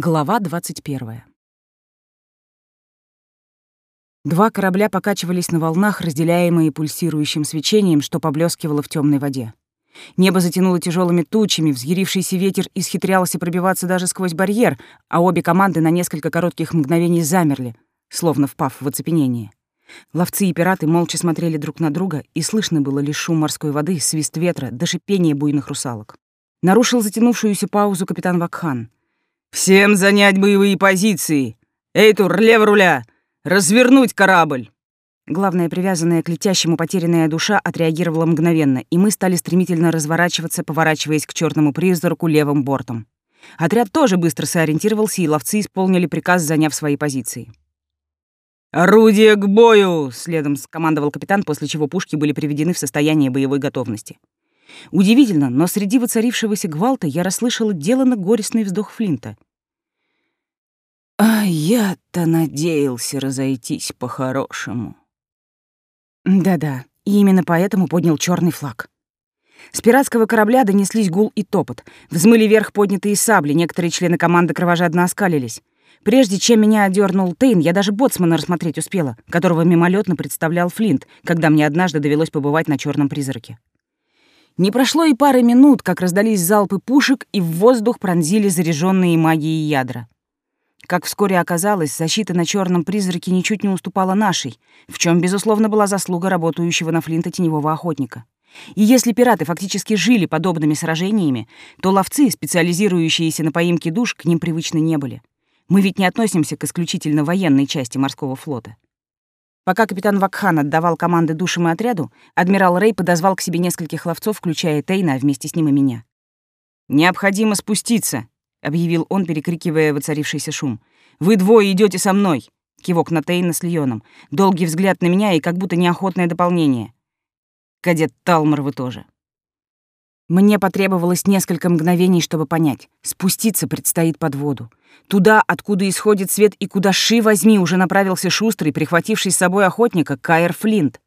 Глава 21. Два корабля покачивались на волнах, разделяемые пульсирующим свечением, что поблескивало в темной воде. Небо затянуло тяжелыми тучами, взъярившийся ветер исхитрялся пробиваться даже сквозь барьер, а обе команды на несколько коротких мгновений замерли, словно впав в оцепенение. Ловцы и пираты молча смотрели друг на друга, и слышно было лишь шум морской воды, свист ветра, до шипения буйных русалок. Нарушил затянувшуюся паузу капитан Вакхан. «Всем занять боевые позиции! Эйтур, лево руля! Развернуть корабль!» Главная привязанная к летящему потерянная душа отреагировала мгновенно, и мы стали стремительно разворачиваться, поворачиваясь к черному призраку левым бортом. Отряд тоже быстро сориентировался, и ловцы исполнили приказ, заняв свои позиции. «Орудие к бою!» — следом скомандовал капитан, после чего пушки были приведены в состояние боевой готовности. Удивительно, но среди воцарившегося гвалта я расслышала деланно горестный вздох Флинта. «А я-то надеялся разойтись по-хорошему». Да-да, и именно поэтому поднял черный флаг. С пиратского корабля донеслись гул и топот. Взмыли вверх поднятые сабли, некоторые члены команды кровожадно оскалились. Прежде чем меня одернул Тейн, я даже боцмана рассмотреть успела, которого мимолетно представлял Флинт, когда мне однажды довелось побывать на черном призраке. Не прошло и пары минут, как раздались залпы пушек, и в воздух пронзили заряженные магией ядра. Как вскоре оказалось, защита на черном призраке ничуть не уступала нашей, в чем, безусловно, была заслуга работающего на Флинта теневого охотника. И если пираты фактически жили подобными сражениями, то ловцы, специализирующиеся на поимке душ, к ним привычны не были. Мы ведь не относимся к исключительно военной части морского флота. Пока капитан Вакхан отдавал команды душам и отряду, адмирал Рэй подозвал к себе нескольких ловцов, включая Тейна, а вместе с ним и меня. «Необходимо спуститься», — объявил он, перекрикивая воцарившийся шум. «Вы двое идете со мной!» — кивок на Тейна с Льоном. Долгий взгляд на меня и как будто неохотное дополнение. «Кадет Талмор вы тоже». Мне потребовалось несколько мгновений, чтобы понять. Спуститься предстоит под воду. Туда, откуда исходит свет и куда, ши возьми, уже направился шустрый, прихвативший с собой охотника, Кайр Флинт.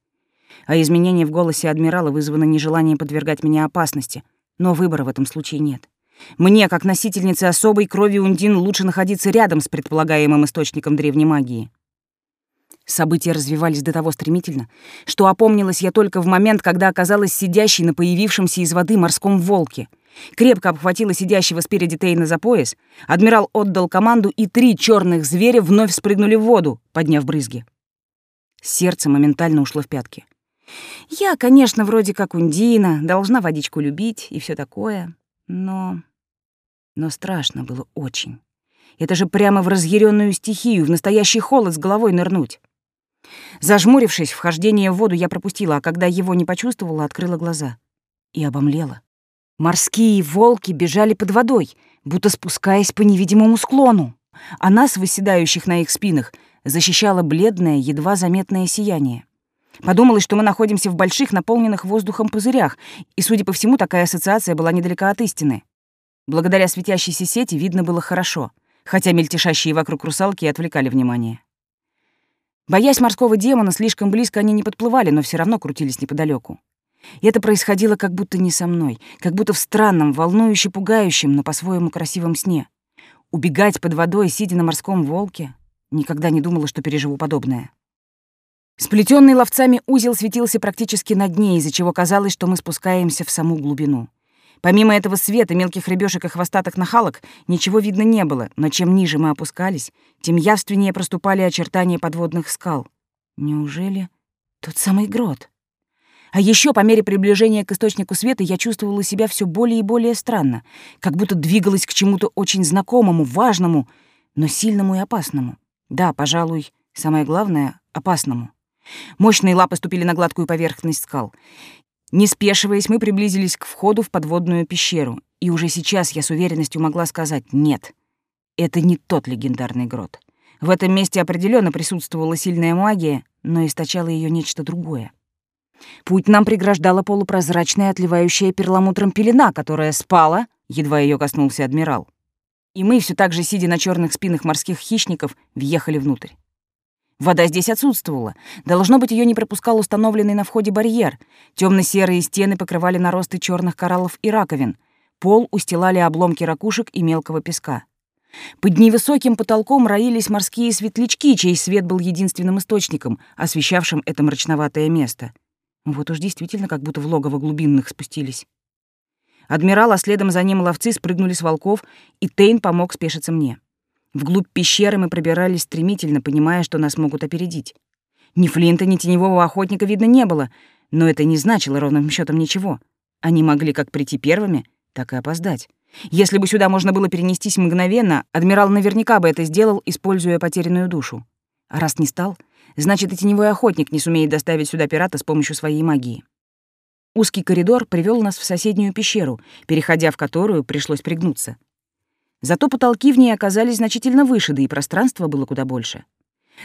А изменение в голосе адмирала вызвано нежеланием подвергать меня опасности. Но выбора в этом случае нет. Мне, как носительнице особой крови Ундин, лучше находиться рядом с предполагаемым источником древней магии. События развивались до того стремительно, что опомнилась я только в момент, когда оказалась сидящей на появившемся из воды морском волке. Крепко обхватила сидящего спереди Тейна за пояс, адмирал отдал команду, и три черных зверя вновь спрыгнули в воду, подняв брызги. Сердце моментально ушло в пятки. Я, конечно, вроде как Ундина, должна водичку любить и все такое, но... Но страшно было очень. Это же прямо в разъяренную стихию, в настоящий холод с головой нырнуть. Зажмурившись, вхождение в воду я пропустила, а когда его не почувствовала, открыла глаза. И обомлела. Морские волки бежали под водой, будто спускаясь по невидимому склону, а нас, выседающих на их спинах, защищало бледное, едва заметное сияние. Подумалось, что мы находимся в больших, наполненных воздухом пузырях, и, судя по всему, такая ассоциация была недалека от истины. Благодаря светящейся сети видно было хорошо, хотя мельтешащие вокруг русалки отвлекали внимание. Боясь морского демона, слишком близко они не подплывали, но все равно крутились неподалеку. И это происходило как будто не со мной, как будто в странном, волнующе пугающем, но по-своему красивом сне. Убегать под водой, сидя на морском волке? Никогда не думала, что переживу подобное. Сплетенный ловцами узел светился практически на дне, из-за чего казалось, что мы спускаемся в саму глубину. Помимо этого света, мелких рыбешек и хвостатых нахалок ничего видно не было, но чем ниже мы опускались, тем явственнее проступали очертания подводных скал. Неужели тот самый грот? А еще по мере приближения к источнику света я чувствовала себя все более и более странно, как будто двигалась к чему-то очень знакомому, важному, но сильному и опасному. Да, пожалуй, самое главное — опасному. Мощные лапы ступили на гладкую поверхность скал. Не спешиваясь, мы приблизились к входу в подводную пещеру, и уже сейчас я с уверенностью могла сказать «нет». Это не тот легендарный грот. В этом месте определенно присутствовала сильная магия, но источало ее нечто другое. Путь нам преграждала полупрозрачная, отливающая перламутром пелена, которая спала, едва ее коснулся адмирал. И мы, все так же сидя на черных спинах морских хищников, въехали внутрь. Вода здесь отсутствовала. Должно быть, ее не пропускал установленный на входе барьер. Темно-серые стены покрывали наросты черных кораллов и раковин. Пол устилали обломки ракушек и мелкого песка. Под невысоким потолком роились морские светлячки, чей свет был единственным источником, освещавшим это мрачноватое место. Вот уж действительно как будто в логово глубинных спустились. Адмирал, а следом за ним ловцы спрыгнули с волков, и Тейн помог спешиться мне. Вглубь пещеры мы пробирались стремительно, понимая, что нас могут опередить. Ни Флинта, ни теневого охотника видно не было, но это не значило ровным счетом ничего. Они могли как прийти первыми, так и опоздать. Если бы сюда можно было перенестись мгновенно, адмирал наверняка бы это сделал, используя потерянную душу. А раз не стал, значит, и теневой охотник не сумеет доставить сюда пирата с помощью своей магии. Узкий коридор привел нас в соседнюю пещеру, переходя в которую пришлось пригнуться. Зато потолки в ней оказались значительно выше, да и пространство было куда больше.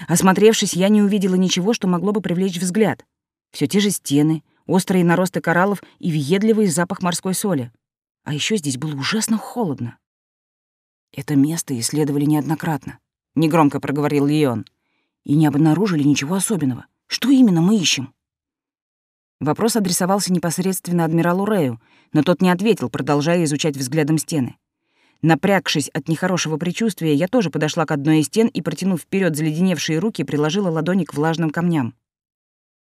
Осмотревшись, я не увидела ничего, что могло бы привлечь взгляд. Все те же стены, острые наросты кораллов и въедливый запах морской соли. А еще здесь было ужасно холодно. Это место исследовали неоднократно, негромко проговорил Леон, и не обнаружили ничего особенного. Что именно мы ищем? Вопрос адресовался непосредственно адмиралу Рэю, но тот не ответил, продолжая изучать взглядом стены. Напрягшись от нехорошего предчувствия, я тоже подошла к одной из стен и, протянув вперед заледеневшие руки, приложила ладони к влажным камням.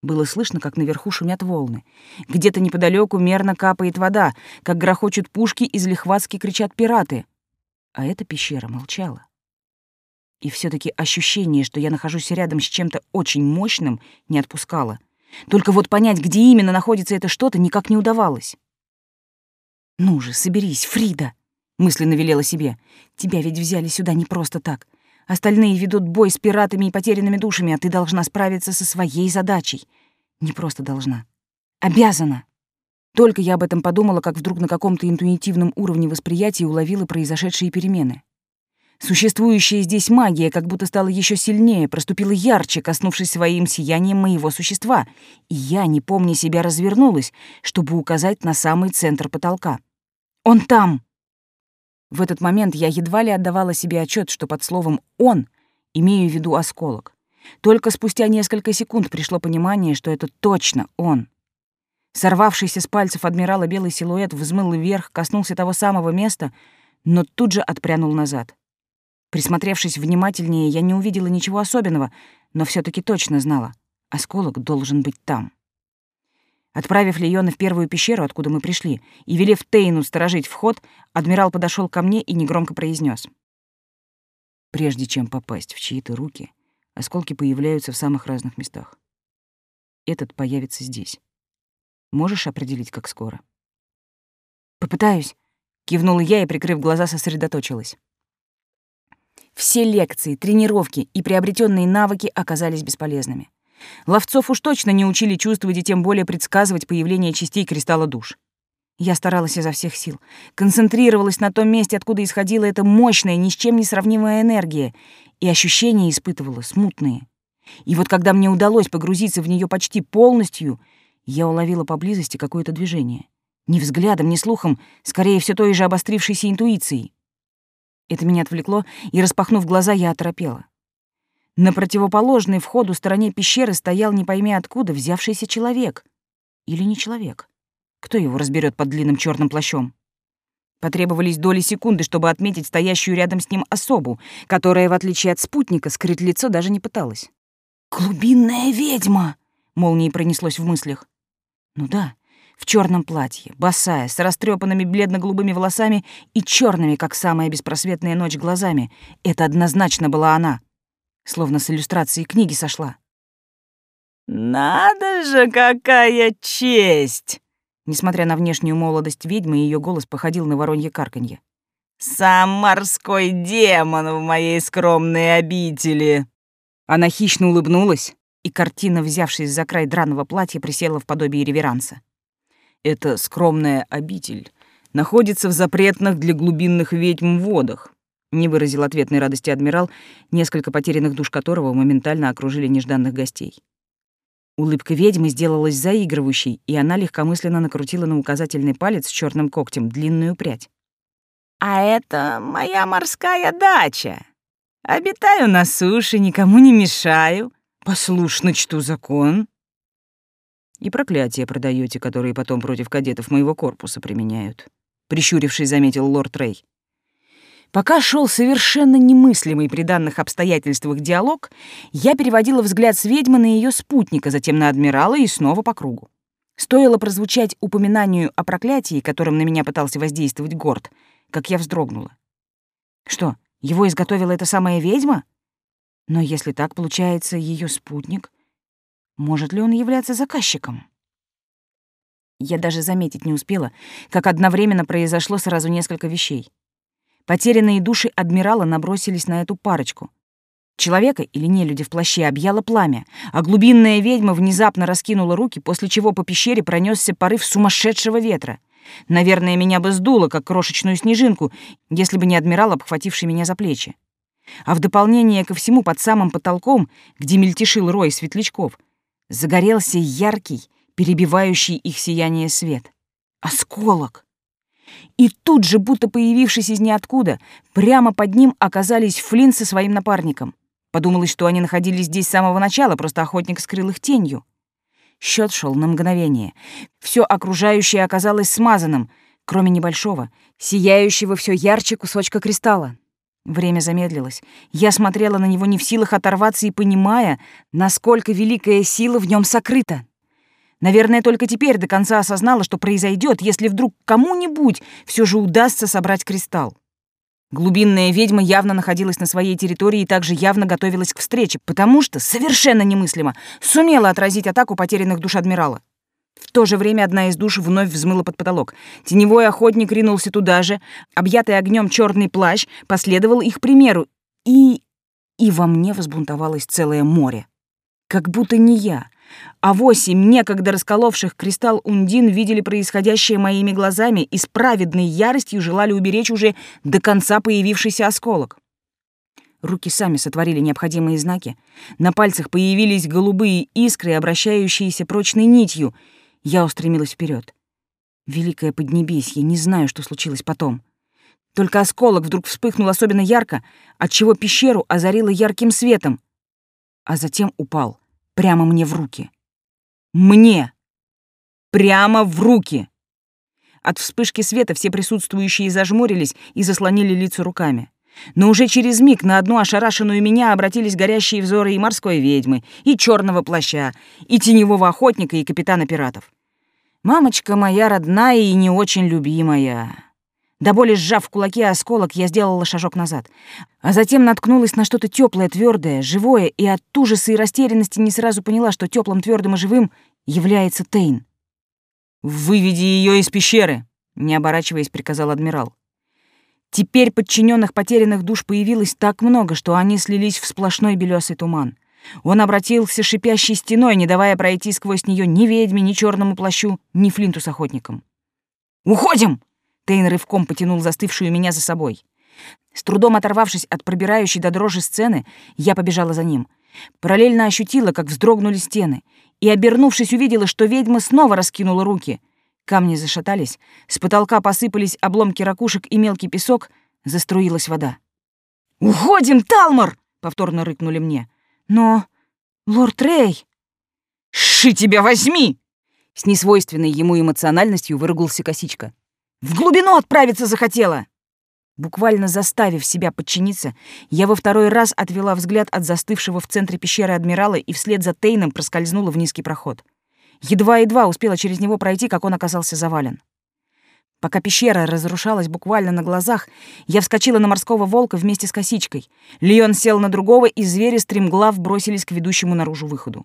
Было слышно, как наверху шумят волны. Где-то неподалеку мерно капает вода, как грохочут пушки и злихватски кричат пираты. А эта пещера молчала. И все таки ощущение, что я нахожусь рядом с чем-то очень мощным, не отпускало. Только вот понять, где именно находится это что-то, никак не удавалось. «Ну же, соберись, Фрида!» — мысленно велела себе. «Тебя ведь взяли сюда не просто так. Остальные ведут бой с пиратами и потерянными душами, а ты должна справиться со своей задачей. Не просто должна. Обязана. Только я об этом подумала, как вдруг на каком-то интуитивном уровне восприятия уловила произошедшие перемены. Существующая здесь магия как будто стала еще сильнее, проступила ярче, коснувшись своим сиянием моего существа, и я, не помня себя, развернулась, чтобы указать на самый центр потолка. «Он там!» В этот момент я едва ли отдавала себе отчет, что под словом «он» имею в виду осколок. Только спустя несколько секунд пришло понимание, что это точно он. Сорвавшийся с пальцев адмирала белый силуэт взмыл вверх, коснулся того самого места, но тут же отпрянул назад. Присмотревшись внимательнее, я не увидела ничего особенного, но все таки точно знала — осколок должен быть там. Отправив Леона в первую пещеру, откуда мы пришли, и велев Тейну сторожить вход, адмирал подошел ко мне и негромко произнес: Прежде чем попасть в чьи-то руки, осколки появляются в самых разных местах. Этот появится здесь. Можешь определить, как скоро? Попытаюсь, кивнула я и, прикрыв глаза, сосредоточилась. Все лекции, тренировки и приобретенные навыки оказались бесполезными. Ловцов уж точно не учили чувствовать и тем более предсказывать появление частей кристалла душ. Я старалась изо всех сил, концентрировалась на том месте, откуда исходила эта мощная, ни с чем не сравнимая энергия, и ощущения испытывала смутные. И вот когда мне удалось погрузиться в нее почти полностью, я уловила поблизости какое-то движение. Ни взглядом, ни слухом, скорее все той же обострившейся интуицией. Это меня отвлекло, и, распахнув глаза, я оторопела. На противоположной входу стороне пещеры стоял не пойми откуда взявшийся человек. Или не человек. Кто его разберет под длинным черным плащом? Потребовались доли секунды, чтобы отметить стоящую рядом с ним особу, которая, в отличие от спутника, скрыть лицо даже не пыталась. «Глубинная ведьма!» — молнией пронеслось в мыслях. «Ну да, в черном платье, босая, с растрепанными бледно-голубыми волосами и черными, как самая беспросветная ночь, глазами. Это однозначно была она словно с иллюстрацией книги сошла. «Надо же, какая честь!» Несмотря на внешнюю молодость ведьмы, ее голос походил на воронье карканье. «Сам морской демон в моей скромной обители!» Она хищно улыбнулась, и картина, взявшись за край драного платья, присела в подобие реверанса. «Эта скромная обитель находится в запретных для глубинных ведьм водах. Не выразил ответной радости адмирал, несколько потерянных душ которого моментально окружили нежданных гостей. Улыбка ведьмы сделалась заигрывающей, и она легкомысленно накрутила на указательный палец с черным когтем длинную прядь. «А это моя морская дача. Обитаю на суше, никому не мешаю, послушно чту закон». «И проклятия продаете, которые потом против кадетов моего корпуса применяют», — прищурившись, заметил лорд Рэй. Пока шел совершенно немыслимый при данных обстоятельствах диалог, я переводила взгляд с ведьмы на ее спутника, затем на адмирала и снова по кругу. Стоило прозвучать упоминанию о проклятии, которым на меня пытался воздействовать Горд, как я вздрогнула. Что, его изготовила эта самая ведьма? Но если так, получается, ее спутник. Может ли он являться заказчиком? Я даже заметить не успела, как одновременно произошло сразу несколько вещей. Потерянные души адмирала набросились на эту парочку. Человека или нелюди в плаще объяло пламя, а глубинная ведьма внезапно раскинула руки, после чего по пещере пронесся порыв сумасшедшего ветра. Наверное, меня бы сдуло, как крошечную снежинку, если бы не адмирал, обхвативший меня за плечи. А в дополнение ко всему под самым потолком, где мельтешил рой светлячков, загорелся яркий, перебивающий их сияние свет. Осколок! И тут же, будто появившись из ниоткуда, прямо под ним оказались Флинн со своим напарником. Подумалось, что они находились здесь с самого начала, просто охотник скрыл их тенью. Счет шел на мгновение. Все окружающее оказалось смазанным, кроме небольшого, сияющего все ярче кусочка кристалла. Время замедлилось. Я смотрела на него не в силах оторваться и понимая, насколько великая сила в нем сокрыта. Наверное, только теперь до конца осознала, что произойдет, если вдруг кому-нибудь все же удастся собрать кристалл. Глубинная ведьма явно находилась на своей территории и также явно готовилась к встрече, потому что, совершенно немыслимо, сумела отразить атаку потерянных душ адмирала. В то же время одна из душ вновь взмыла под потолок. Теневой охотник ринулся туда же, объятый огнем черный плащ последовал их примеру, и... и во мне возбунтовалось целое море. Как будто не я, а восемь некогда расколовших кристалл Ундин видели происходящее моими глазами и с праведной яростью желали уберечь уже до конца появившийся осколок. Руки сами сотворили необходимые знаки. На пальцах появились голубые искры, обращающиеся прочной нитью. Я устремилась вперед. Великое Поднебесье, не знаю, что случилось потом. Только осколок вдруг вспыхнул особенно ярко, отчего пещеру озарило ярким светом, а затем упал — прямо мне в руки. Мне! Прямо в руки! От вспышки света все присутствующие зажмурились и заслонили лица руками. Но уже через миг на одну ошарашенную меня обратились горящие взоры и морской ведьмы, и черного плаща, и теневого охотника, и капитана пиратов. Мамочка моя родная и не очень любимая. До боли сжав в кулаки осколок, я сделала шажок назад. А затем наткнулась на что-то теплое, твердое, живое, и от ужаса и растерянности не сразу поняла, что теплым, твердым и живым является Тейн. «Выведи ее из пещеры!» — не оборачиваясь, приказал адмирал. Теперь подчиненных потерянных душ появилось так много, что они слились в сплошной белесый туман. Он обратился шипящей стеной, не давая пройти сквозь нее ни ведьме, ни черному плащу, ни флинту с охотником. «Уходим!» Тейн рывком потянул застывшую меня за собой. С трудом оторвавшись от пробирающей до дрожи сцены, я побежала за ним. Параллельно ощутила, как вздрогнули стены, и, обернувшись, увидела, что ведьма снова раскинула руки. Камни зашатались, с потолка посыпались обломки ракушек и мелкий песок, заструилась вода. «Уходим, Талмор!» — повторно рыкнули мне. «Но... лорд Рэй...» «Ши тебя возьми!» С несвойственной ему эмоциональностью выругался косичка. В глубину отправиться захотела!» Буквально заставив себя подчиниться, я во второй раз отвела взгляд от застывшего в центре пещеры адмирала и вслед за Тейном проскользнула в низкий проход. Едва-едва успела через него пройти, как он оказался завален. Пока пещера разрушалась буквально на глазах, я вскочила на морского волка вместе с косичкой. Леон сел на другого, и звери стремглав бросились к ведущему наружу выходу.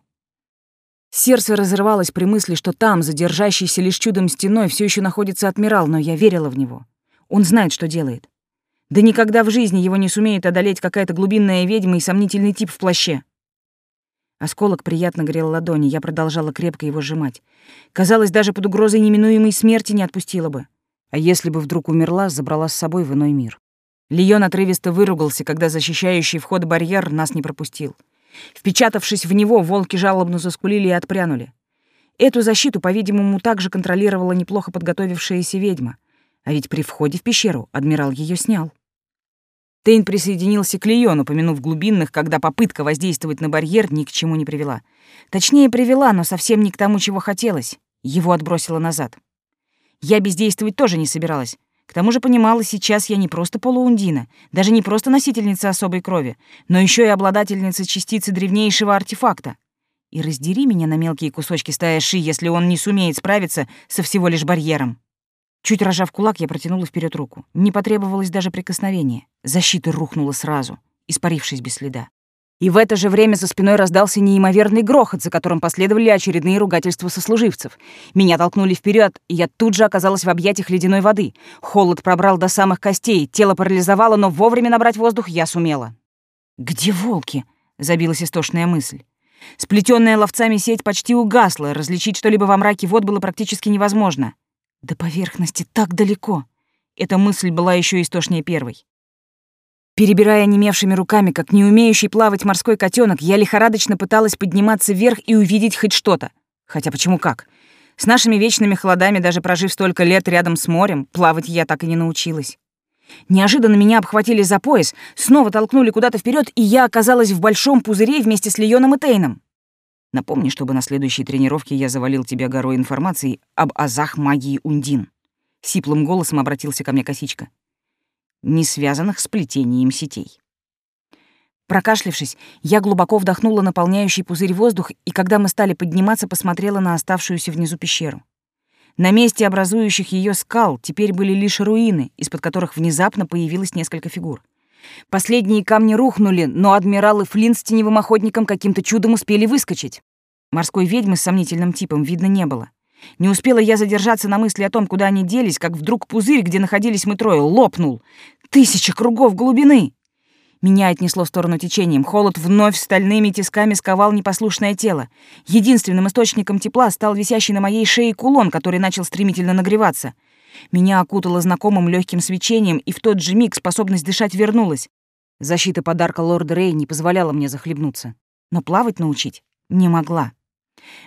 Сердце разрывалось при мысли, что там, задержащийся лишь чудом стеной, все еще находится адмирал, но я верила в него. Он знает, что делает. Да никогда в жизни его не сумеет одолеть какая-то глубинная ведьма и сомнительный тип в плаще. Осколок приятно грел ладони, я продолжала крепко его сжимать. Казалось, даже под угрозой неминуемой смерти не отпустила бы. А если бы вдруг умерла, забрала с собой в иной мир. Лион отрывисто выругался, когда защищающий вход барьер нас не пропустил. Впечатавшись в него, волки жалобно заскулили и отпрянули. Эту защиту, по-видимому, также контролировала неплохо подготовившаяся ведьма. А ведь при входе в пещеру адмирал ее снял. Тейн присоединился к Леону, помянув глубинных, когда попытка воздействовать на барьер ни к чему не привела. Точнее, привела, но совсем не к тому, чего хотелось. Его отбросило назад. Я бездействовать тоже не собиралась. К тому же понимала, сейчас я не просто полуундина, даже не просто носительница особой крови, но еще и обладательница частицы древнейшего артефакта. И раздери меня на мелкие кусочки стая Ши, если он не сумеет справиться со всего лишь барьером. Чуть рожав кулак, я протянула вперед руку. Не потребовалось даже прикосновения. Защита рухнула сразу, испарившись без следа. И в это же время за спиной раздался неимоверный грохот, за которым последовали очередные ругательства сослуживцев. Меня толкнули вперед, и я тут же оказалась в объятиях ледяной воды. Холод пробрал до самых костей, тело парализовало, но вовремя набрать воздух я сумела. «Где волки?» — забилась истошная мысль. Сплетенная ловцами сеть почти угасла, различить что-либо во мраке вод было практически невозможно. До поверхности так далеко. Эта мысль была еще истошнее первой. Перебирая немевшими руками, как не умеющий плавать морской котенок, я лихорадочно пыталась подниматься вверх и увидеть хоть что-то. Хотя почему как? С нашими вечными холодами, даже прожив столько лет рядом с морем, плавать я так и не научилась. Неожиданно меня обхватили за пояс, снова толкнули куда-то вперед, и я оказалась в большом пузыре вместе с Леоном и Тейном. Напомни, чтобы на следующей тренировке я завалил тебя горой информации об азах магии Ундин. Сиплым голосом обратился ко мне косичка не связанных с плетением сетей. Прокашлившись, я глубоко вдохнула наполняющий пузырь воздух, и когда мы стали подниматься, посмотрела на оставшуюся внизу пещеру. На месте образующих ее скал теперь были лишь руины, из-под которых внезапно появилось несколько фигур. Последние камни рухнули, но адмирал и Флинт с теневым охотником каким-то чудом успели выскочить. Морской ведьмы с сомнительным типом видно не было. Не успела я задержаться на мысли о том, куда они делись, как вдруг пузырь, где находились мы трое, лопнул. Тысяча кругов глубины! Меня отнесло в сторону течением. Холод вновь стальными тисками сковал непослушное тело. Единственным источником тепла стал висящий на моей шее кулон, который начал стремительно нагреваться. Меня окутало знакомым легким свечением, и в тот же миг способность дышать вернулась. Защита подарка лорда Рэй не позволяла мне захлебнуться. Но плавать научить не могла.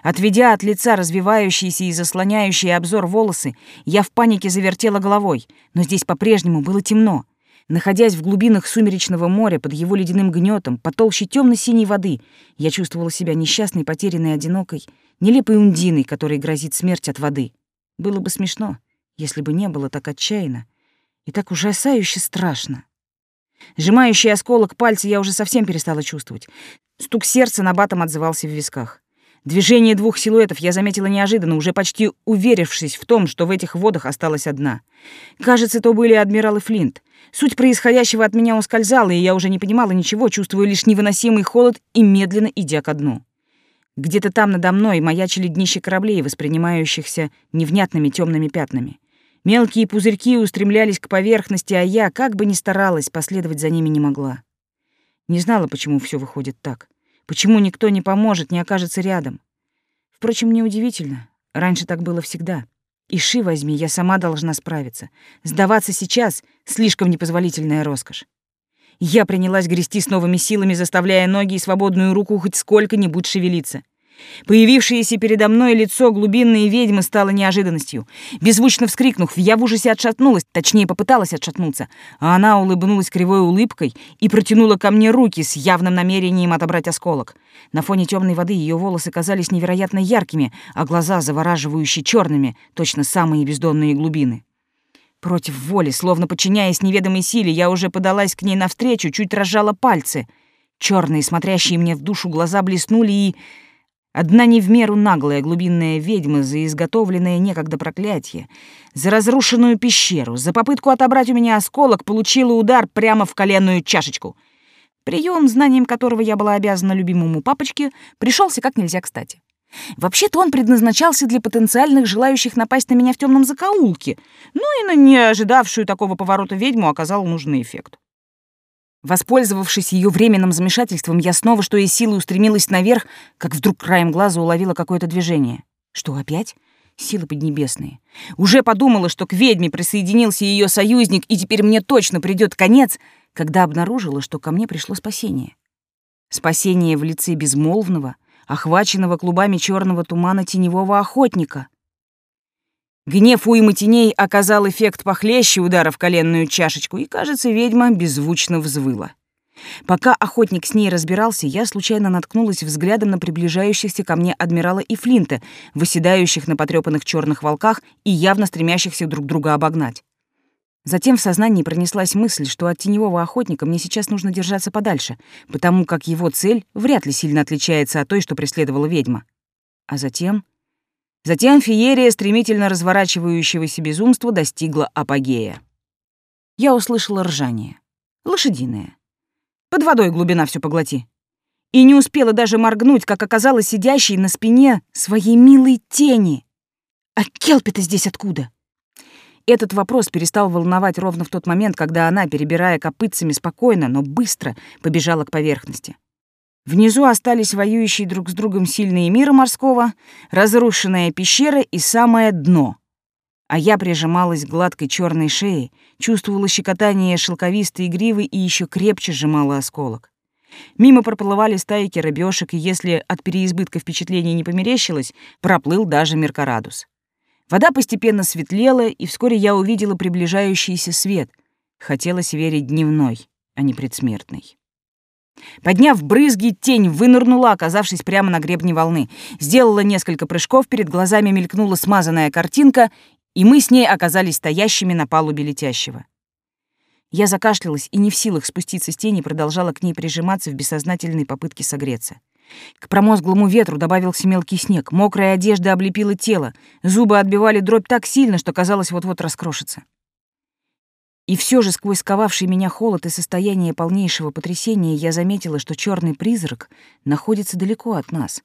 Отведя от лица развивающиеся и заслоняющие обзор волосы, я в панике завертела головой, но здесь по-прежнему было темно. Находясь в глубинах сумеречного моря под его ледяным гнетом, по толще темно-синей воды, я чувствовала себя несчастной, потерянной, одинокой, нелепой ундиной, которой грозит смерть от воды. Было бы смешно, если бы не было так отчаянно и так ужасающе страшно. Сжимающий осколок пальца я уже совсем перестала чувствовать. Стук сердца на батом отзывался в висках. Движение двух силуэтов я заметила неожиданно, уже почти уверившись в том, что в этих водах осталась одна. Кажется, то были адмирал и Флинт. Суть происходящего от меня ускользала, и я уже не понимала ничего, чувствуя лишь невыносимый холод и медленно идя ко дну. Где-то там надо мной маячили днища кораблей, воспринимающихся невнятными темными пятнами. Мелкие пузырьки устремлялись к поверхности, а я, как бы ни старалась, последовать за ними не могла. Не знала, почему все выходит так. Почему никто не поможет, не окажется рядом? Впрочем, неудивительно. Раньше так было всегда. И ши возьми, я сама должна справиться. Сдаваться сейчас — слишком непозволительная роскошь. Я принялась грести с новыми силами, заставляя ноги и свободную руку хоть сколько-нибудь шевелиться. Появившееся передо мной лицо глубинной ведьмы стало неожиданностью. Беззвучно вскрикнув, я в ужасе отшатнулась, точнее, попыталась отшатнуться, а она улыбнулась кривой улыбкой и протянула ко мне руки с явным намерением отобрать осколок. На фоне темной воды ее волосы казались невероятно яркими, а глаза завораживающе черными, точно самые бездонные глубины. Против воли, словно подчиняясь неведомой силе, я уже подалась к ней навстречу, чуть разжала пальцы. Черные, смотрящие мне в душу глаза блеснули и Одна не в меру наглая глубинная ведьма за изготовленное некогда проклятие, за разрушенную пещеру, за попытку отобрать у меня осколок получила удар прямо в коленную чашечку. Прием, знанием которого я была обязана любимому папочке, пришелся как нельзя кстати. Вообще-то он предназначался для потенциальных желающих напасть на меня в темном закоулке, ну и на не ожидавшую такого поворота ведьму оказал нужный эффект. Воспользовавшись ее временным замешательством, я снова, что из силы, устремилась наверх, как вдруг краем глаза уловила какое-то движение. Что, опять? Силы поднебесные. Уже подумала, что к ведьме присоединился ее союзник, и теперь мне точно придет конец, когда обнаружила, что ко мне пришло спасение. Спасение в лице безмолвного, охваченного клубами черного тумана теневого охотника. Гнев уймы теней оказал эффект похлеще удара в коленную чашечку, и, кажется, ведьма беззвучно взвыла. Пока охотник с ней разбирался, я случайно наткнулась взглядом на приближающихся ко мне адмирала и Флинта, выседающих на потрепанных черных волках и явно стремящихся друг друга обогнать. Затем в сознании пронеслась мысль, что от теневого охотника мне сейчас нужно держаться подальше, потому как его цель вряд ли сильно отличается от той, что преследовала ведьма. А затем... Затем феерия стремительно разворачивающегося безумства достигла апогея. Я услышала ржание. Лошадиное. Под водой глубина все поглоти. И не успела даже моргнуть, как оказалась сидящей на спине своей милой тени. А Келпи-то здесь откуда? Этот вопрос перестал волновать ровно в тот момент, когда она, перебирая копытцами спокойно, но быстро побежала к поверхности. Внизу остались воюющие друг с другом сильные мира морского, разрушенная пещера и самое дно. А я прижималась к гладкой черной шее, чувствовала щекотание шелковистой гривы и еще крепче сжимала осколок. Мимо проплывали стайки рыбешек, и если от переизбытка впечатлений не померещилось, проплыл даже Меркорадус. Вода постепенно светлела, и вскоре я увидела приближающийся свет. Хотелось верить дневной, а не предсмертный. Подняв брызги, тень вынырнула, оказавшись прямо на гребне волны. Сделала несколько прыжков, перед глазами мелькнула смазанная картинка, и мы с ней оказались стоящими на палубе летящего. Я закашлялась и не в силах спуститься с тени продолжала к ней прижиматься в бессознательной попытке согреться. К промозглому ветру добавился мелкий снег, мокрая одежда облепила тело, зубы отбивали дробь так сильно, что казалось вот-вот раскрошится. И все же сквозь сковавший меня холод и состояние полнейшего потрясения я заметила, что черный призрак находится далеко от нас.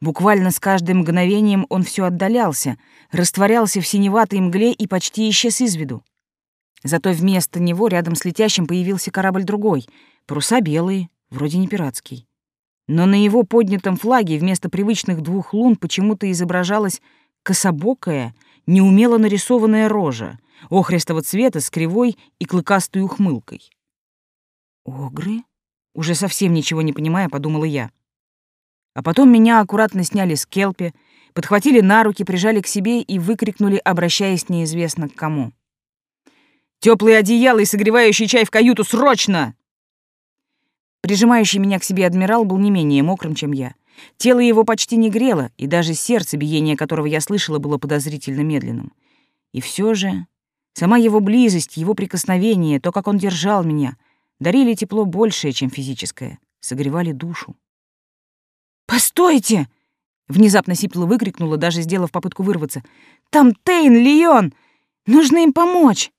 Буквально с каждым мгновением он все отдалялся, растворялся в синеватой мгле и почти исчез из виду. Зато вместо него рядом с летящим появился корабль другой, паруса белые, вроде не пиратский но на его поднятом флаге вместо привычных двух лун почему-то изображалась кособокая, неумело нарисованная рожа, охристого цвета с кривой и клыкастой ухмылкой. «Огры?» — уже совсем ничего не понимая, подумала я. А потом меня аккуратно сняли с келпи, подхватили на руки, прижали к себе и выкрикнули, обращаясь неизвестно к кому. «Тёплые одеяла и согревающий чай в каюту, срочно!» Прижимающий меня к себе адмирал был не менее мокрым, чем я. Тело его почти не грело, и даже сердце, биение которого я слышала, было подозрительно медленным. И все же сама его близость, его прикосновение, то, как он держал меня, дарили тепло большее, чем физическое, согревали душу. «Постойте!» — внезапно сипло выкрикнула, даже сделав попытку вырваться. «Там Тейн, Леон! Нужно им помочь!»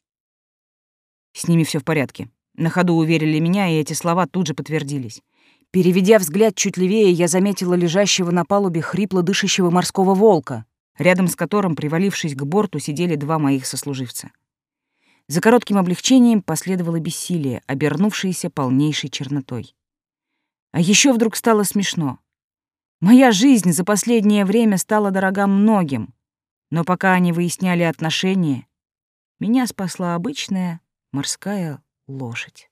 «С ними все в порядке», на ходу уверили меня, и эти слова тут же подтвердились. Переведя взгляд чуть левее, я заметила лежащего на палубе хрипло дышащего морского волка, рядом с которым, привалившись к борту, сидели два моих сослуживца. За коротким облегчением последовало бессилие, обернувшееся полнейшей чернотой. А еще вдруг стало смешно. Моя жизнь за последнее время стала дорога многим, но пока они выясняли отношения, меня спасла обычная морская лошадь.